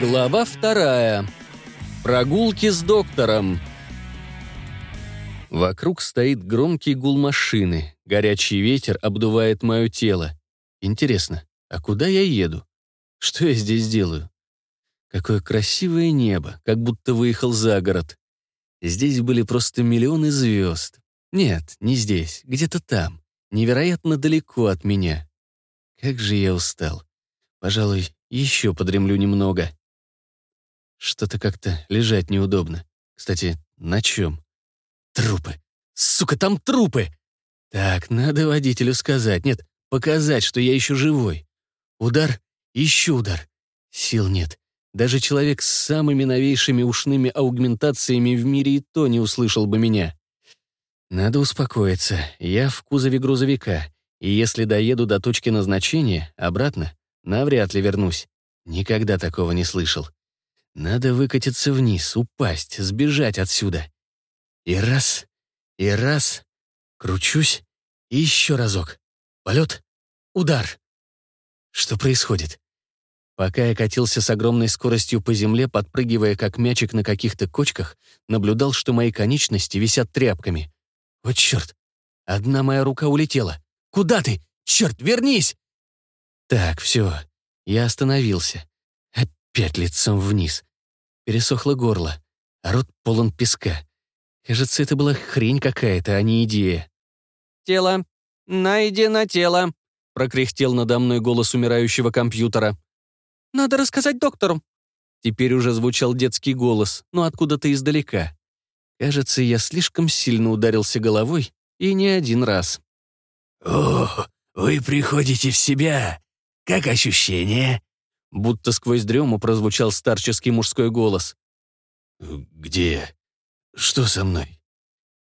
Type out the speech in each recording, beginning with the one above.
Глава вторая. Прогулки с доктором. Вокруг стоит громкий гул машины. Горячий ветер обдувает мое тело. Интересно, а куда я еду? Что я здесь делаю? Какое красивое небо, как будто выехал за город. Здесь были просто миллионы звезд. Нет, не здесь, где-то там, невероятно далеко от меня. Как же я устал. Пожалуй, еще подремлю немного. Что-то как-то лежать неудобно. Кстати, на чем? Трупы. Сука, там трупы! Так, надо водителю сказать. Нет, показать, что я еще живой. Удар, еще удар. Сил нет. Даже человек с самыми новейшими ушными аугментациями в мире и то не услышал бы меня. Надо успокоиться. Я в кузове грузовика. И если доеду до точки назначения, обратно, навряд ли вернусь. Никогда такого не слышал. Надо выкатиться вниз, упасть, сбежать отсюда. И раз, и раз, кручусь, и еще разок. Полет, удар. Что происходит? Пока я катился с огромной скоростью по земле, подпрыгивая как мячик на каких-то кочках, наблюдал, что мои конечности висят тряпками. Вот черт, одна моя рука улетела. Куда ты? Черт, вернись! Так, все, я остановился. Опять лицом вниз. Пересохло горло, а рот полон песка. Кажется, это была хрень какая-то, а не идея. «Тело. Найдено тело», — прокряхтел надо мной голос умирающего компьютера. «Надо рассказать доктору». Теперь уже звучал детский голос, но откуда-то издалека. Кажется, я слишком сильно ударился головой, и не один раз. «О, вы приходите в себя. Как ощущение?» Будто сквозь дрему прозвучал старческий мужской голос. «Где? Что со мной?»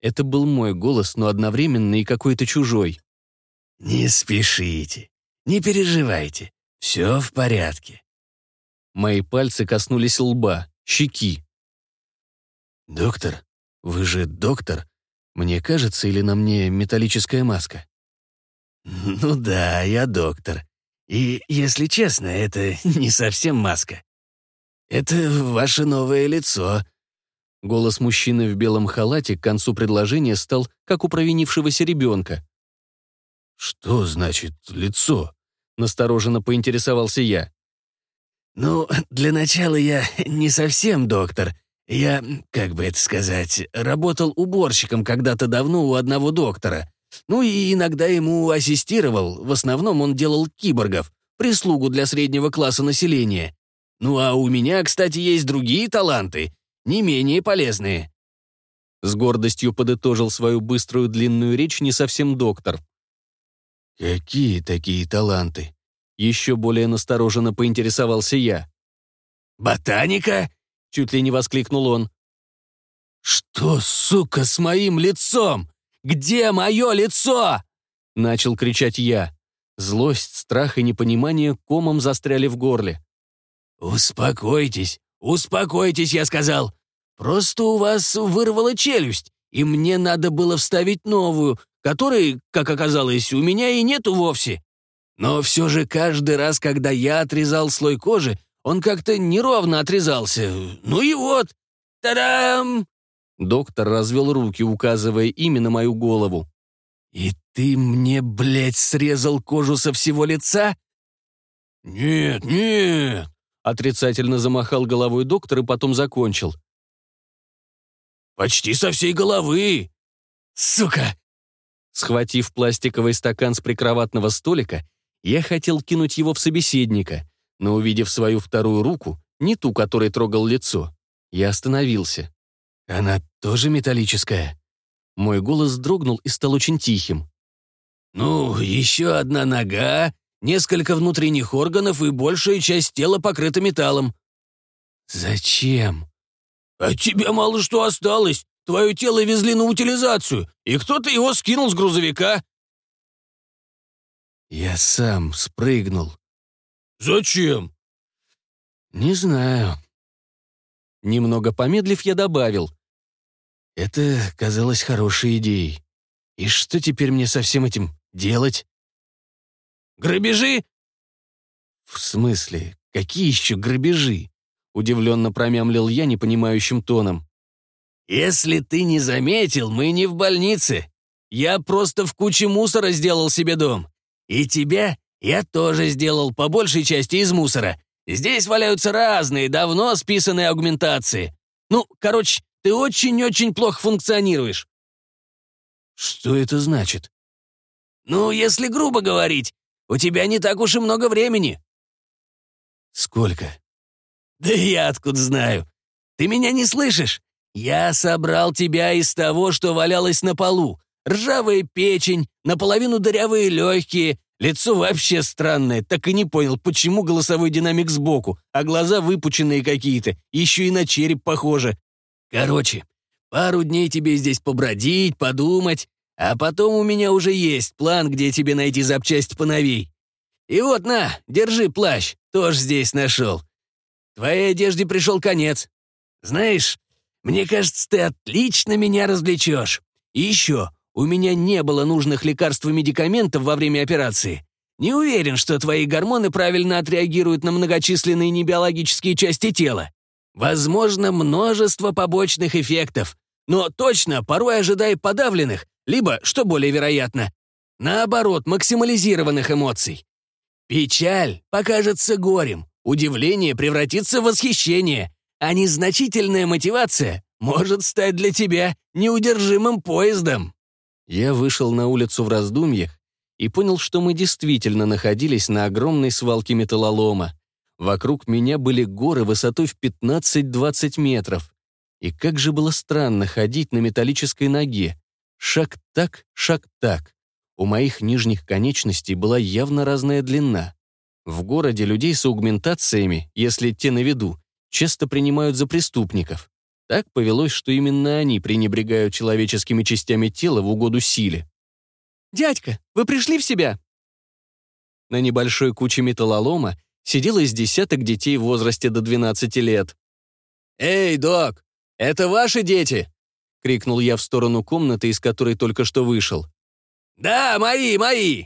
Это был мой голос, но одновременно и какой-то чужой. «Не спешите, не переживайте, все в порядке». Мои пальцы коснулись лба, щеки. «Доктор, вы же доктор? Мне кажется, или на мне металлическая маска?» «Ну да, я доктор. И, если честно, это не совсем маска. Это ваше новое лицо». Голос мужчины в белом халате к концу предложения стал, как у провинившегося ребенка. «Что значит лицо?» — настороженно поинтересовался я. «Ну, для начала я не совсем доктор. Я, как бы это сказать, работал уборщиком когда-то давно у одного доктора. Ну и иногда ему ассистировал, в основном он делал киборгов, прислугу для среднего класса населения. Ну а у меня, кстати, есть другие таланты, не менее полезные». С гордостью подытожил свою быструю длинную речь не совсем доктор. «Какие такие таланты?» Еще более настороженно поинтересовался я. «Ботаника?» — чуть ли не воскликнул он. «Что, сука, с моим лицом? Где мое лицо?» Начал кричать я. Злость, страх и непонимание комом застряли в горле. «Успокойтесь, успокойтесь», я сказал. «Просто у вас вырвала челюсть, и мне надо было вставить новую, которой, как оказалось, у меня и нету вовсе. Но все же каждый раз, когда я отрезал слой кожи, он как-то неровно отрезался. Ну и вот, та-дам!» Доктор развел руки, указывая именно мою голову. «И ты мне, блядь, срезал кожу со всего лица?» «Нет, нет!» Отрицательно замахал головой доктор и потом закончил. «Почти со всей головы!» «Сука!» Схватив пластиковый стакан с прикроватного столика, я хотел кинуть его в собеседника, но, увидев свою вторую руку, не ту, которой трогал лицо, я остановился. «Она тоже металлическая?» Мой голос дрогнул и стал очень тихим. «Ну, еще одна нога, несколько внутренних органов и большая часть тела покрыта металлом». «Зачем?» «От тебя мало что осталось. Твое тело везли на утилизацию, и кто-то его скинул с грузовика». «Я сам спрыгнул». «Зачем?» «Не знаю». Немного помедлив, я добавил. Это казалось хорошей идеей. И что теперь мне со всем этим делать? «Грабежи?» «В смысле? Какие еще грабежи?» Удивленно промямлил я непонимающим тоном. «Если ты не заметил, мы не в больнице. Я просто в куче мусора сделал себе дом. И тебя я тоже сделал по большей части из мусора. Здесь валяются разные, давно списанные аугментации. Ну, короче, ты очень-очень плохо функционируешь». «Что это значит?» «Ну, если грубо говорить, у тебя не так уж и много времени». «Сколько?» «Да я откуда знаю. Ты меня не слышишь? Я собрал тебя из того, что валялось на полу. Ржавая печень, наполовину дырявые легкие, лицо вообще странное, так и не понял, почему голосовой динамик сбоку, а глаза выпученные какие-то, еще и на череп похоже. Короче, пару дней тебе здесь побродить, подумать, а потом у меня уже есть план, где тебе найти запчасть поновей. И вот на, держи плащ, тоже здесь нашел. Твоей одежде пришел конец. Знаешь, мне кажется, ты отлично меня развлечешь. И еще, у меня не было нужных лекарств и медикаментов во время операции. Не уверен, что твои гормоны правильно отреагируют на многочисленные небиологические части тела. Возможно, множество побочных эффектов, но точно порой ожидай подавленных, либо, что более вероятно, наоборот, максимализированных эмоций. Печаль покажется горем, удивление превратится в восхищение, а незначительная мотивация может стать для тебя неудержимым поездом. Я вышел на улицу в раздумьях и понял, что мы действительно находились на огромной свалке металлолома. Вокруг меня были горы высотой в 15-20 метров. И как же было странно ходить на металлической ноге. Шаг так, шаг так. У моих нижних конечностей была явно разная длина. В городе людей с аугментациями, если те на виду, часто принимают за преступников. Так повелось, что именно они пренебрегают человеческими частями тела в угоду силе. «Дядька, вы пришли в себя?» На небольшой куче металлолома сидело из десяток детей в возрасте до 12 лет. «Эй, док, это ваши дети?» — крикнул я в сторону комнаты, из которой только что вышел. «Да, мои, мои!»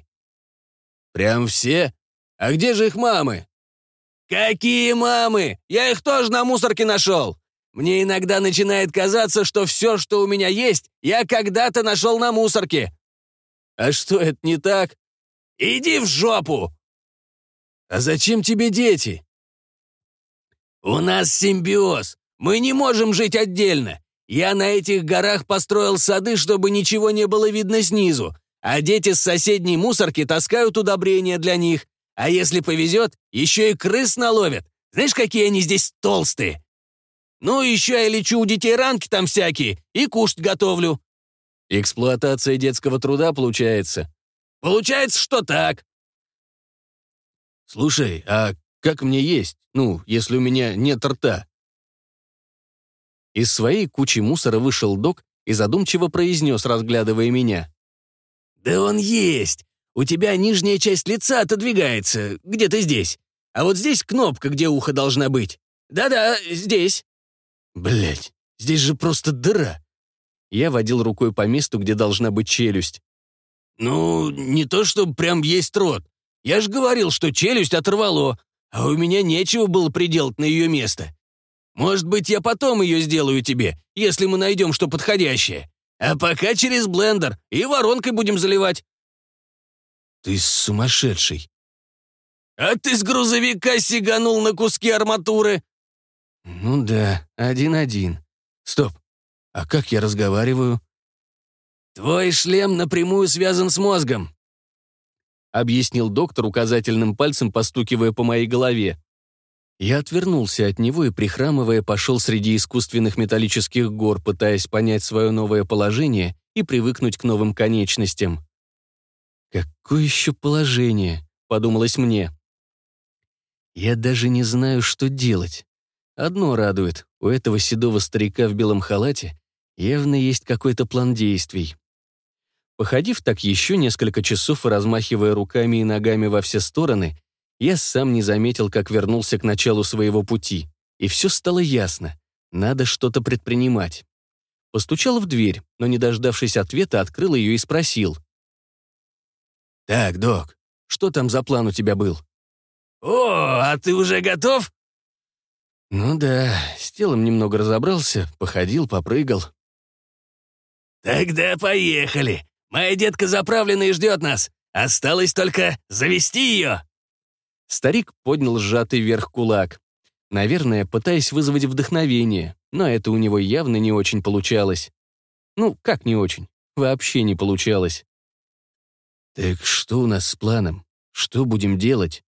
«Прям все? А где же их мамы?» «Какие мамы? Я их тоже на мусорке нашел! Мне иногда начинает казаться, что все, что у меня есть, я когда-то нашел на мусорке!» «А что, это не так?» «Иди в жопу!» «А зачем тебе дети?» «У нас симбиоз. Мы не можем жить отдельно. Я на этих горах построил сады, чтобы ничего не было видно снизу, а дети с соседней мусорки таскают удобрения для них. А если повезет, еще и крыс наловят. Знаешь, какие они здесь толстые? Ну, еще я лечу у детей ранки там всякие и кушать готовлю. Эксплуатация детского труда получается? Получается, что так. Слушай, а как мне есть? Ну, если у меня нет рта? Из своей кучи мусора вышел док и задумчиво произнес, разглядывая меня. «Да он есть. У тебя нижняя часть лица отодвигается, где-то здесь. А вот здесь кнопка, где ухо должна быть. Да-да, здесь». Блять, здесь же просто дыра. Я водил рукой по месту, где должна быть челюсть. «Ну, не то чтобы прям есть рот. Я же говорил, что челюсть оторвало, а у меня нечего было приделать на ее место. Может быть, я потом ее сделаю тебе, если мы найдем что подходящее. А пока через блендер и воронкой будем заливать». «Ты сумасшедший». «А ты с грузовика сиганул на куски арматуры». «Ну да, один-один. Стоп, а как я разговариваю?» «Твой шлем напрямую связан с мозгом», — объяснил доктор указательным пальцем, постукивая по моей голове. Я отвернулся от него и, прихрамывая, пошел среди искусственных металлических гор, пытаясь понять свое новое положение и привыкнуть к новым конечностям. «Какое еще положение?» — подумалось мне. «Я даже не знаю, что делать. Одно радует, у этого седого старика в белом халате явно есть какой-то план действий». Походив так еще несколько часов и размахивая руками и ногами во все стороны, я сам не заметил, как вернулся к началу своего пути. И все стало ясно. Надо что-то предпринимать. Постучал в дверь, но, не дождавшись ответа, открыл ее и спросил. «Так, док, что там за план у тебя был?» «О, а ты уже готов?» Ну да, с телом немного разобрался, походил, попрыгал. «Тогда поехали. Моя детка заправлена и ждет нас. Осталось только завести ее!» Старик поднял сжатый вверх кулак. Наверное, пытаясь вызвать вдохновение, но это у него явно не очень получалось. Ну, как не очень? Вообще не получалось. «Так что у нас с планом? Что будем делать?»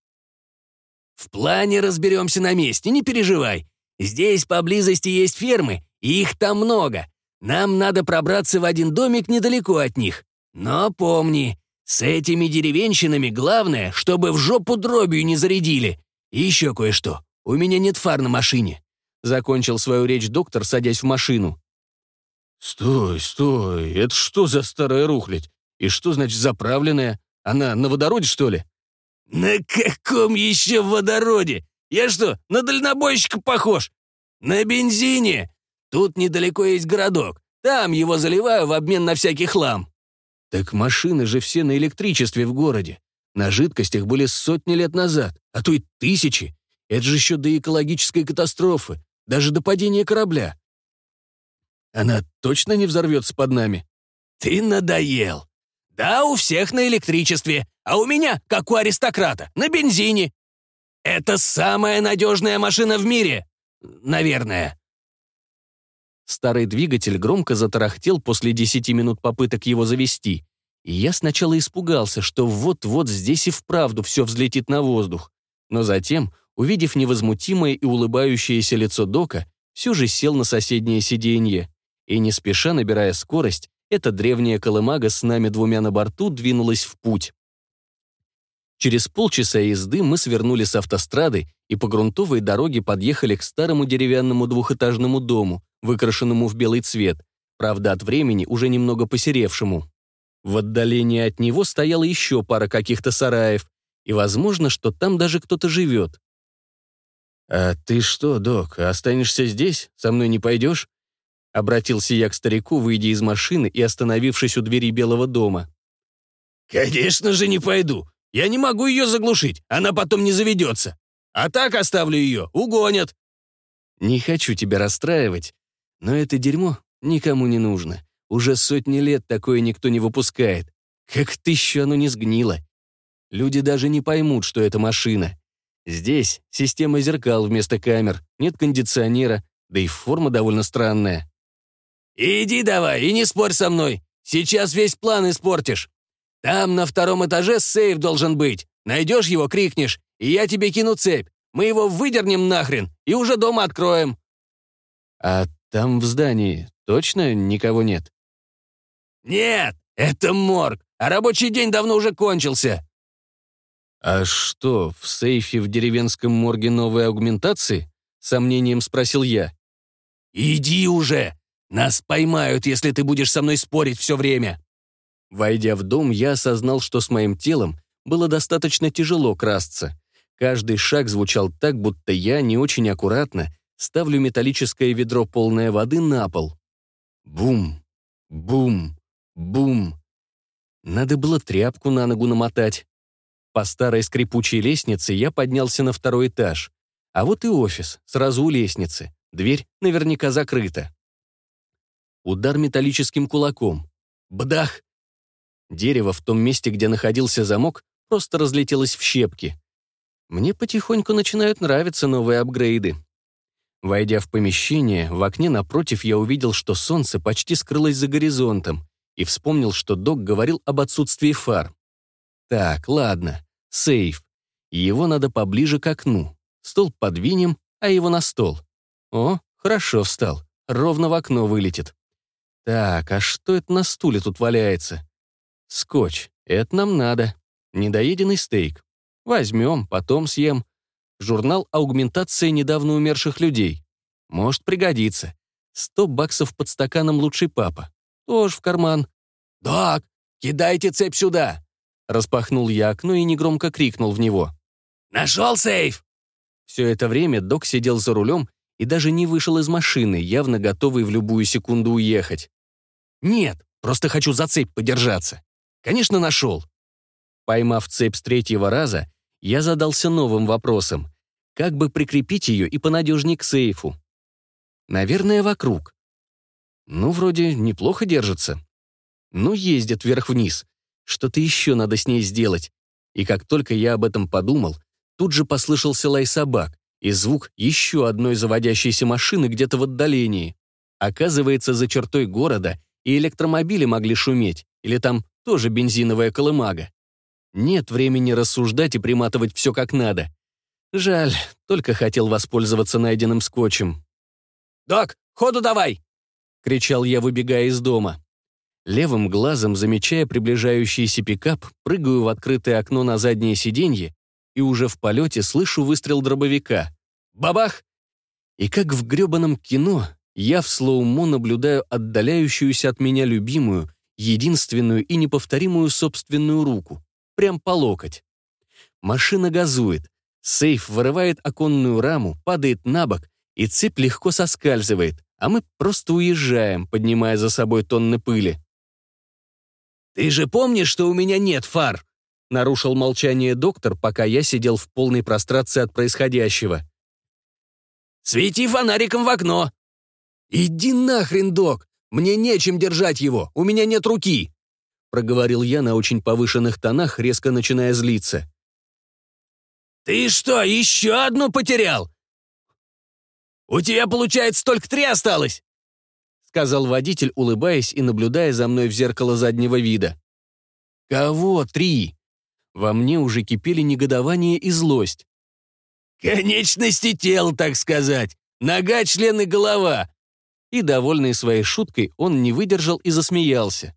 «В плане разберемся на месте, не переживай. Здесь поблизости есть фермы, и их там много. Нам надо пробраться в один домик недалеко от них. Но помни, с этими деревенщинами главное, чтобы в жопу дробью не зарядили. И еще кое-что. У меня нет фар на машине». Закончил свою речь доктор, садясь в машину. «Стой, стой, это что за старая рухлядь? И что значит заправленная? Она на водороде, что ли?» «На каком еще водороде? Я что, на дальнобойщика похож? На бензине? Тут недалеко есть городок. Там его заливаю в обмен на всякий хлам». «Так машины же все на электричестве в городе. На жидкостях были сотни лет назад, а то и тысячи. Это же еще до экологической катастрофы, даже до падения корабля. Она точно не взорвется под нами?» «Ты надоел. Да, у всех на электричестве, а у меня, как у аристократа, на бензине. Это самая надежная машина в мире. Наверное». Старый двигатель громко затарахтел после десяти минут попыток его завести, и я сначала испугался, что вот-вот здесь и вправду все взлетит на воздух. Но затем, увидев невозмутимое и улыбающееся лицо Дока, все же сел на соседнее сиденье и, не спеша набирая скорость, эта древняя колымага с нами двумя на борту двинулась в путь. Через полчаса езды мы свернули с автострады и по грунтовой дороге подъехали к старому деревянному двухэтажному дому, выкрашенному в белый цвет, правда, от времени уже немного посеревшему. В отдалении от него стояла еще пара каких-то сараев, и возможно, что там даже кто-то живет. «А ты что, док, останешься здесь? Со мной не пойдешь?» Обратился я к старику, выйдя из машины и остановившись у двери Белого дома. «Конечно же не пойду. Я не могу ее заглушить, она потом не заведется. А так оставлю ее, угонят». «Не хочу тебя расстраивать, но это дерьмо никому не нужно. Уже сотни лет такое никто не выпускает. Как тысячу оно не сгнило. Люди даже не поймут, что это машина. Здесь система зеркал вместо камер, нет кондиционера, да и форма довольно странная. «Иди давай и не спорь со мной. Сейчас весь план испортишь. Там на втором этаже сейф должен быть. Найдешь его, крикнешь, и я тебе кину цепь. Мы его выдернем нахрен и уже дома откроем». «А там в здании точно никого нет?» «Нет, это морг, а рабочий день давно уже кончился». «А что, в сейфе в деревенском морге новые аугментации?» — сомнением спросил я. «Иди уже! Нас поймают, если ты будешь со мной спорить все время!» Войдя в дом, я осознал, что с моим телом было достаточно тяжело красться. Каждый шаг звучал так, будто я не очень аккуратно ставлю металлическое ведро полное воды на пол. Бум, бум, бум. Надо было тряпку на ногу намотать. По старой скрипучей лестнице я поднялся на второй этаж. А вот и офис, сразу у лестницы. Дверь наверняка закрыта. Удар металлическим кулаком. Бдах! Дерево в том месте, где находился замок, просто разлетелось в щепки. Мне потихоньку начинают нравиться новые апгрейды. Войдя в помещение, в окне напротив я увидел, что солнце почти скрылось за горизонтом, и вспомнил, что док говорил об отсутствии фар. Так, ладно, сейф. Его надо поближе к окну. Стол подвинем, а его на стол. О, хорошо встал. Ровно в окно вылетит. Так, а что это на стуле тут валяется? Скотч. Это нам надо. Недоеденный стейк. Возьмем, потом съем. Журнал «Аугментация недавно умерших людей». Может пригодиться. Сто баксов под стаканом лучший папа. Тоже в карман. «Док, кидайте цепь сюда!» Распахнул я окно и негромко крикнул в него. «Нашел сейф!» Все это время док сидел за рулем и даже не вышел из машины, явно готовый в любую секунду уехать. «Нет, просто хочу за цепь подержаться. Конечно, нашел». Поймав цепь с третьего раза, я задался новым вопросом. как бы прикрепить ее и понадежнее к сейфу. Наверное, вокруг. Ну, вроде неплохо держится. Ну, ездит вверх-вниз. Что-то еще надо с ней сделать. И как только я об этом подумал, тут же послышался лай собак и звук еще одной заводящейся машины где-то в отдалении. Оказывается, за чертой города и электромобили могли шуметь, или там тоже бензиновая колымага. Нет времени рассуждать и приматывать все как надо. Жаль, только хотел воспользоваться найденным скотчем. «Док, ходу давай!» — кричал я, выбегая из дома. Левым глазом, замечая приближающийся пикап, прыгаю в открытое окно на заднее сиденье и уже в полете слышу выстрел дробовика. Бабах! И как в гребаном кино, я в слоумо наблюдаю отдаляющуюся от меня любимую, единственную и неповторимую собственную руку, прям по локоть. Машина газует, сейф вырывает оконную раму, падает на бок, и цепь легко соскальзывает, а мы просто уезжаем, поднимая за собой тонны пыли. «Ты же помнишь, что у меня нет фар?» Нарушил молчание доктор, пока я сидел в полной прострации от происходящего. «Свети фонариком в окно!» «Иди нахрен, док! Мне нечем держать его, у меня нет руки!» Проговорил я на очень повышенных тонах, резко начиная злиться. «Ты что, еще одну потерял? У тебя, получается, только три осталось?» сказал водитель, улыбаясь и наблюдая за мной в зеркало заднего вида. «Кого три?» Во мне уже кипели негодование и злость. «Конечности тел, так сказать. Нога, член и голова». И, довольный своей шуткой, он не выдержал и засмеялся.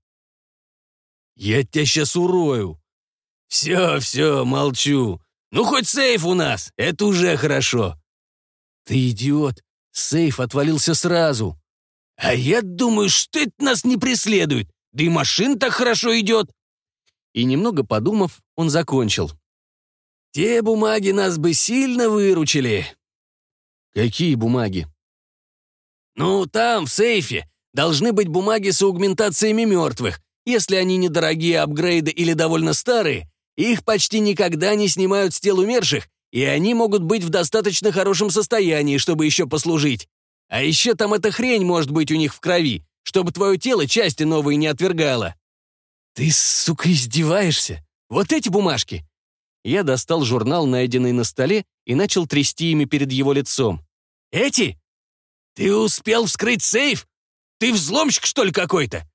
«Я тебя сейчас урою». «Все, все, молчу. Ну, хоть сейф у нас, это уже хорошо». «Ты идиот, сейф отвалился сразу». «А я думаю, что это нас не преследует, да и машина так хорошо идет». И немного подумав, он закончил. «Те бумаги нас бы сильно выручили». «Какие бумаги?» «Ну, там, в сейфе, должны быть бумаги с аугментациями мертвых. Если они недорогие апгрейды или довольно старые, их почти никогда не снимают с тел умерших, и они могут быть в достаточно хорошем состоянии, чтобы еще послужить. А еще там эта хрень может быть у них в крови, чтобы твое тело части новые не отвергало. Ты, сука, издеваешься? Вот эти бумажки. Я достал журнал, найденный на столе, и начал трясти ими перед его лицом. Эти? Ты успел вскрыть сейф? Ты взломщик, что ли, какой-то?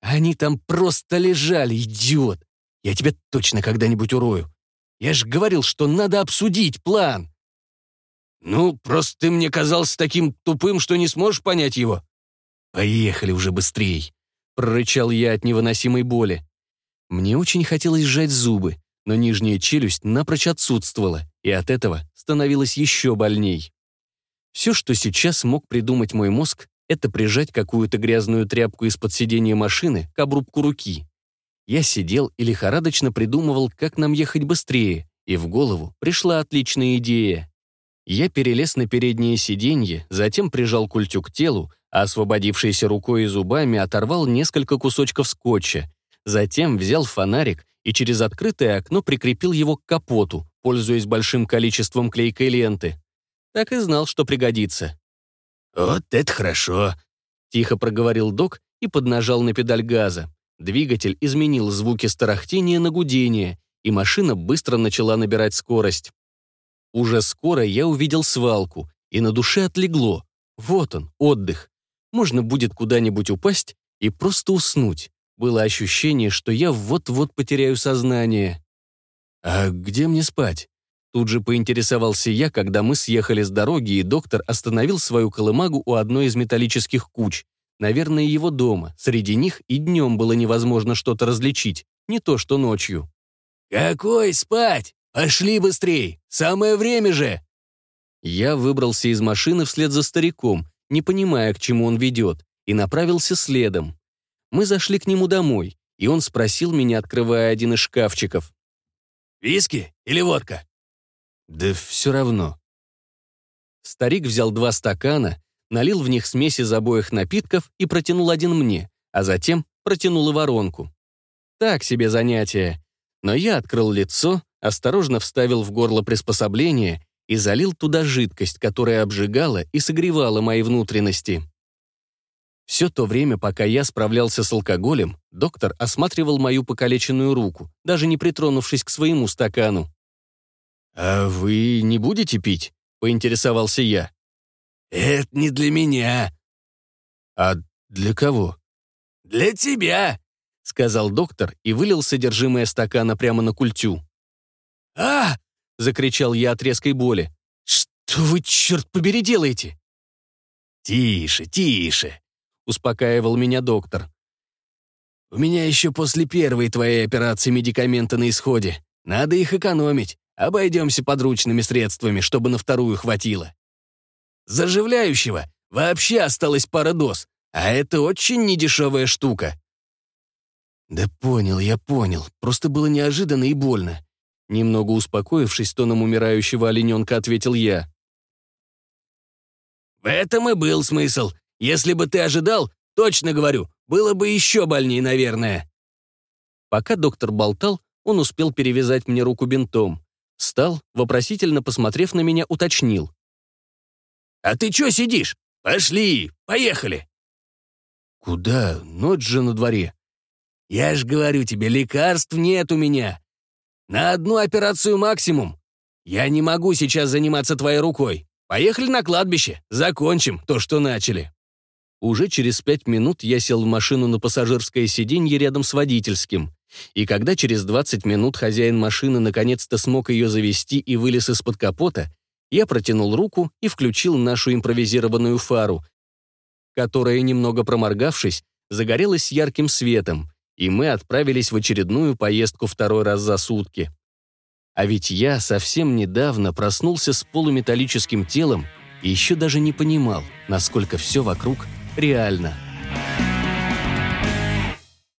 Они там просто лежали, идиот. Я тебя точно когда-нибудь урою. Я же говорил, что надо обсудить план. «Ну, просто ты мне казался таким тупым, что не сможешь понять его». «Поехали уже быстрей», — прорычал я от невыносимой боли. Мне очень хотелось сжать зубы, но нижняя челюсть напрочь отсутствовала, и от этого становилось еще больней. Все, что сейчас мог придумать мой мозг, это прижать какую-то грязную тряпку из-под сидения машины к обрубку руки. Я сидел и лихорадочно придумывал, как нам ехать быстрее, и в голову пришла отличная идея. Я перелез на переднее сиденье, затем прижал культю к телу, а освободившейся рукой и зубами оторвал несколько кусочков скотча. Затем взял фонарик и через открытое окно прикрепил его к капоту, пользуясь большим количеством клейкой ленты. Так и знал, что пригодится. «Вот это хорошо», — тихо проговорил док и поднажал на педаль газа. Двигатель изменил звуки старохтения на гудение, и машина быстро начала набирать скорость. Уже скоро я увидел свалку, и на душе отлегло. Вот он, отдых. Можно будет куда-нибудь упасть и просто уснуть. Было ощущение, что я вот-вот потеряю сознание. «А где мне спать?» Тут же поинтересовался я, когда мы съехали с дороги, и доктор остановил свою колымагу у одной из металлических куч. Наверное, его дома. Среди них и днем было невозможно что-то различить, не то что ночью. «Какой спать? Пошли быстрей! Самое время же!» Я выбрался из машины вслед за стариком, не понимая, к чему он ведет, и направился следом. Мы зашли к нему домой, и он спросил меня, открывая один из шкафчиков. «Виски или водка?» «Да все равно». Старик взял два стакана, налил в них смесь из обоих напитков и протянул один мне, а затем протянул и воронку. Так себе занятие. Но я открыл лицо, осторожно вставил в горло приспособление и залил туда жидкость, которая обжигала и согревала мои внутренности. Все то время, пока я справлялся с алкоголем, доктор осматривал мою покалеченную руку, даже не притронувшись к своему стакану. «А вы не будете пить?» — поинтересовался я. «Это не для меня». «А для кого?» «Для тебя», — сказал доктор и вылил содержимое стакана прямо на культю. «А!» — закричал я от резкой боли. «Что вы, черт побери, делаете?» «Тише, тише», — успокаивал меня доктор. «У меня еще после первой твоей операции медикаменты на исходе. Надо их экономить. Обойдемся подручными средствами, чтобы на вторую хватило. Заживляющего вообще осталось пара доз, а это очень недешевая штука. Да понял, я понял. Просто было неожиданно и больно. Немного успокоившись тоном умирающего олененка, ответил я. В этом и был смысл. Если бы ты ожидал, точно говорю, было бы еще больнее, наверное. Пока доктор болтал, он успел перевязать мне руку бинтом. Встал, вопросительно посмотрев на меня, уточнил. «А ты чё сидишь? Пошли, поехали!» «Куда? Ночь же на дворе». «Я ж говорю тебе, лекарств нет у меня. На одну операцию максимум. Я не могу сейчас заниматься твоей рукой. Поехали на кладбище, закончим то, что начали». Уже через пять минут я сел в машину на пассажирское сиденье рядом с водительским. И когда через 20 минут хозяин машины наконец-то смог ее завести и вылез из-под капота, я протянул руку и включил нашу импровизированную фару, которая, немного проморгавшись, загорелась ярким светом, и мы отправились в очередную поездку второй раз за сутки. А ведь я совсем недавно проснулся с полуметаллическим телом и еще даже не понимал, насколько все вокруг реально.